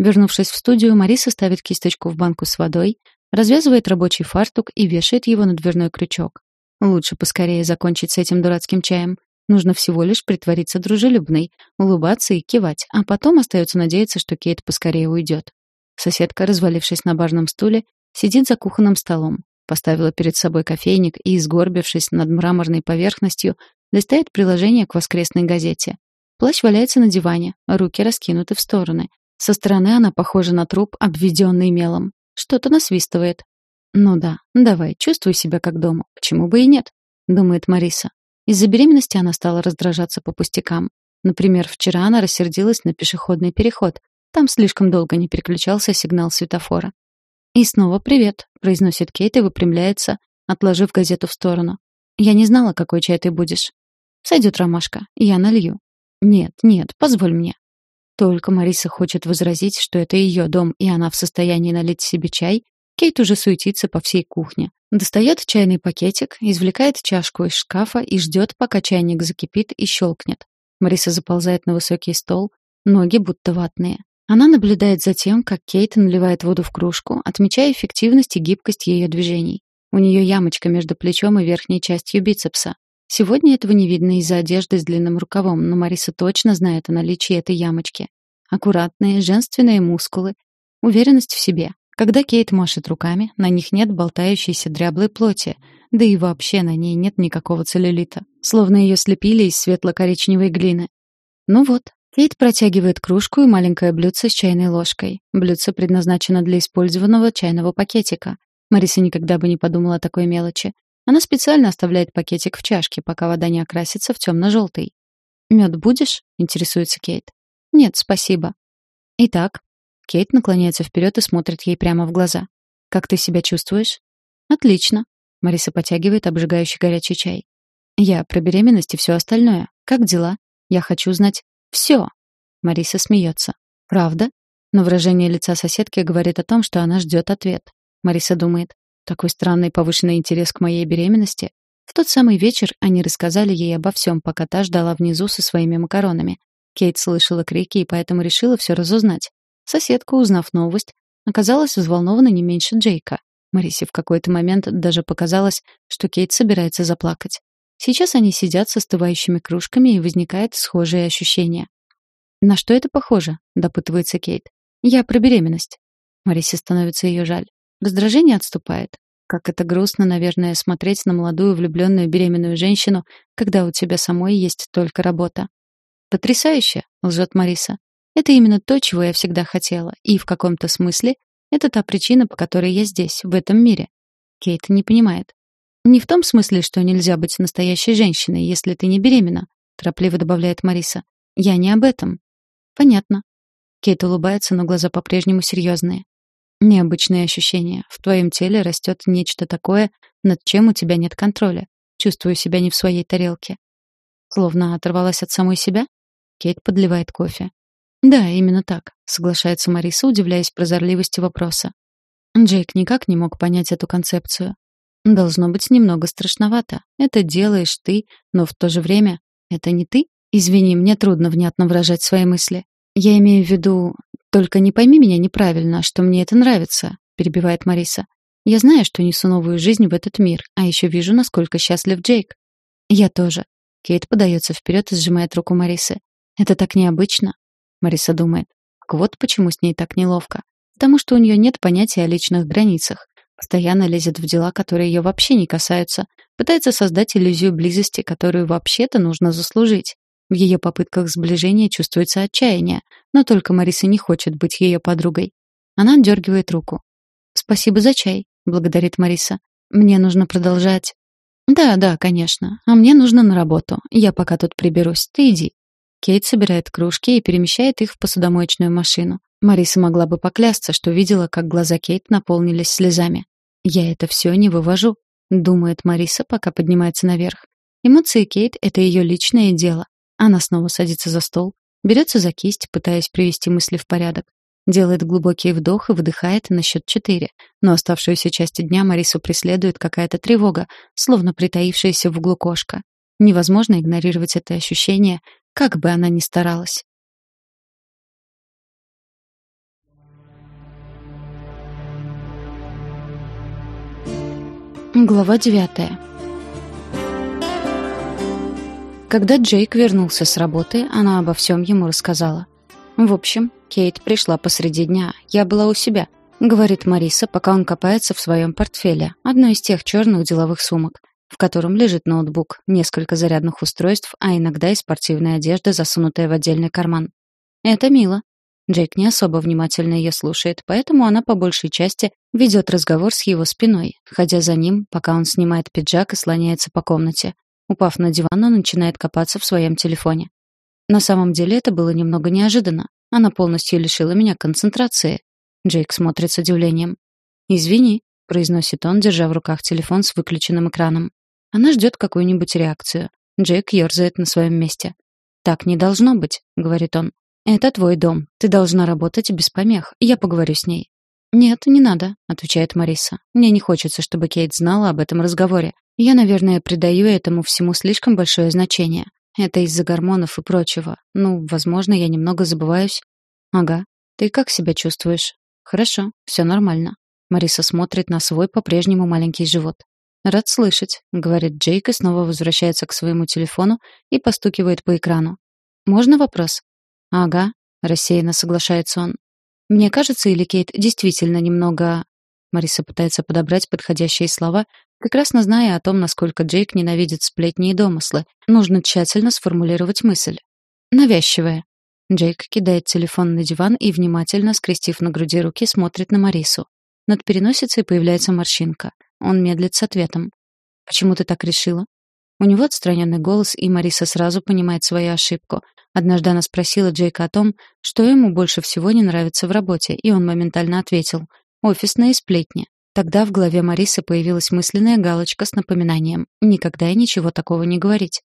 Вернувшись в студию, Мариса ставит кисточку в банку с водой, развязывает рабочий фартук и вешает его на дверной крючок. Лучше поскорее закончить с этим дурацким чаем. Нужно всего лишь притвориться дружелюбной, улыбаться и кивать, а потом остается надеяться, что Кейт поскорее уйдет. Соседка, развалившись на барном стуле, сидит за кухонным столом, поставила перед собой кофейник и, сгорбившись над мраморной поверхностью, листает приложение к воскресной газете. Плащ валяется на диване, руки раскинуты в стороны. Со стороны она похожа на труп, обведенный мелом. Что-то насвистывает. «Ну да, давай, чувствуй себя как дома. Почему бы и нет?» — думает Мариса. Из-за беременности она стала раздражаться по пустякам. Например, вчера она рассердилась на пешеходный переход. Там слишком долго не переключался сигнал светофора. «И снова привет», — произносит Кейт и выпрямляется, отложив газету в сторону. «Я не знала, какой чай ты будешь». «Сойдет ромашка. Я налью». «Нет, нет, позволь мне». Только Мариса хочет возразить, что это ее дом, и она в состоянии налить себе чай, Кейт уже суетится по всей кухне. Достает чайный пакетик, извлекает чашку из шкафа и ждет, пока чайник закипит и щелкнет. Мариса заползает на высокий стол, ноги будто ватные. Она наблюдает за тем, как Кейт наливает воду в кружку, отмечая эффективность и гибкость ее движений. У нее ямочка между плечом и верхней частью бицепса. Сегодня этого не видно из-за одежды с длинным рукавом, но Мариса точно знает о наличии этой ямочки. Аккуратные, женственные мускулы, уверенность в себе. Когда Кейт машет руками, на них нет болтающейся дряблой плоти, да и вообще на ней нет никакого целлюлита, словно ее слепили из светло-коричневой глины. Ну вот, Кейт протягивает кружку и маленькое блюдце с чайной ложкой. Блюдце предназначено для использованного чайного пакетика. Мариса никогда бы не подумала о такой мелочи. Она специально оставляет пакетик в чашке, пока вода не окрасится в темно-желтый. «Мед будешь?» — интересуется Кейт. «Нет, спасибо». «Итак». Кейт наклоняется вперед и смотрит ей прямо в глаза. «Как ты себя чувствуешь?» «Отлично». Мариса потягивает обжигающий горячий чай. «Я про беременность и все остальное. Как дела? Я хочу знать все». Мариса смеется. «Правда?» Но выражение лица соседки говорит о том, что она ждет ответ. Мариса думает, такой странный повышенный интерес к моей беременности. В тот самый вечер они рассказали ей обо всем, пока та ждала внизу со своими макаронами. Кейт слышала крики и поэтому решила все разузнать. Соседка, узнав новость, оказалась взволнована не меньше Джейка. Марисе в какой-то момент даже показалось, что Кейт собирается заплакать. Сейчас они сидят с остывающими кружками, и возникает схожее ощущение. «На что это похоже?» — допытывается Кейт. «Я про беременность». Марисе становится ее жаль. Раздражение отступает. Как это грустно, наверное, смотреть на молодую влюбленную беременную женщину, когда у тебя самой есть только работа. «Потрясающе!» — лжет Мариса. «Это именно то, чего я всегда хотела, и в каком-то смысле это та причина, по которой я здесь, в этом мире». Кейт не понимает. «Не в том смысле, что нельзя быть настоящей женщиной, если ты не беременна», — торопливо добавляет Мариса. «Я не об этом». «Понятно». Кейт улыбается, но глаза по-прежнему серьезные. Необычные ощущения. В твоем теле растет нечто такое, над чем у тебя нет контроля. Чувствую себя не в своей тарелке. Словно оторвалась от самой себя? Кейт подливает кофе. Да, именно так, соглашается Мариса, удивляясь прозорливости вопроса. Джейк никак не мог понять эту концепцию. Должно быть немного страшновато. Это делаешь ты, но в то же время это не ты. Извини, мне трудно внятно выражать свои мысли. Я имею в виду, «Только не пойми меня неправильно, что мне это нравится», — перебивает Мариса. «Я знаю, что несу новую жизнь в этот мир, а еще вижу, насколько счастлив Джейк». «Я тоже». Кейт подается вперед и сжимает руку Марисы. «Это так необычно», — Мариса думает. Вот почему с ней так неловко. Потому что у нее нет понятия о личных границах. Постоянно лезет в дела, которые ее вообще не касаются. Пытается создать иллюзию близости, которую вообще-то нужно заслужить. В ее попытках сближения чувствуется отчаяние, но только Мариса не хочет быть ее подругой. Она отдергивает руку. «Спасибо за чай», — благодарит Мариса. «Мне нужно продолжать». «Да, да, конечно. А мне нужно на работу. Я пока тут приберусь. Ты иди». Кейт собирает кружки и перемещает их в посудомоечную машину. Мариса могла бы поклясться, что видела, как глаза Кейт наполнились слезами. «Я это все не вывожу», — думает Мариса, пока поднимается наверх. Эмоции Кейт — это ее личное дело. Она снова садится за стол, берется за кисть, пытаясь привести мысли в порядок. Делает глубокий вдох и выдыхает на счет четыре. Но оставшуюся часть дня Марису преследует какая-то тревога, словно притаившаяся в углу кошка. Невозможно игнорировать это ощущение, как бы она ни старалась. Глава девятая. Когда Джейк вернулся с работы, она обо всем ему рассказала. В общем, Кейт пришла посреди дня. Я была у себя, говорит Мариса, пока он копается в своем портфеле, одной из тех черных деловых сумок в котором лежит ноутбук, несколько зарядных устройств, а иногда и спортивная одежда, засунутая в отдельный карман. Это мило. Джейк не особо внимательно ее слушает, поэтому она по большей части ведет разговор с его спиной, ходя за ним, пока он снимает пиджак и слоняется по комнате. Упав на диван, он начинает копаться в своем телефоне. На самом деле это было немного неожиданно. Она полностью лишила меня концентрации. Джейк смотрит с удивлением. «Извини», — произносит он, держа в руках телефон с выключенным экраном. Она ждет какую-нибудь реакцию. Джейк ерзает на своем месте. «Так не должно быть», — говорит он. «Это твой дом. Ты должна работать без помех. Я поговорю с ней». «Нет, не надо», — отвечает Мариса. «Мне не хочется, чтобы Кейт знала об этом разговоре. Я, наверное, придаю этому всему слишком большое значение. Это из-за гормонов и прочего. Ну, возможно, я немного забываюсь. Ага. Ты как себя чувствуешь? Хорошо, все нормально. Мариса смотрит на свой по-прежнему маленький живот. Рад слышать, говорит Джейк и снова возвращается к своему телефону и постукивает по экрану. Можно вопрос? Ага, рассеянно соглашается он. Мне кажется, или Кейт действительно немного Мариса пытается подобрать подходящие слова, прекрасно зная о том, насколько Джейк ненавидит сплетни и домыслы. Нужно тщательно сформулировать мысль. Навязчивая. Джейк кидает телефон на диван и, внимательно скрестив на груди руки, смотрит на Марису. Над переносицей появляется морщинка. Он медлит с ответом. «Почему ты так решила?» У него отстраненный голос, и Мариса сразу понимает свою ошибку. Однажды она спросила Джейка о том, что ему больше всего не нравится в работе, и он моментально ответил Офисные сплетни. Тогда в голове Марисы появилась мысленная галочка с напоминанием «Никогда и ничего такого не говорить».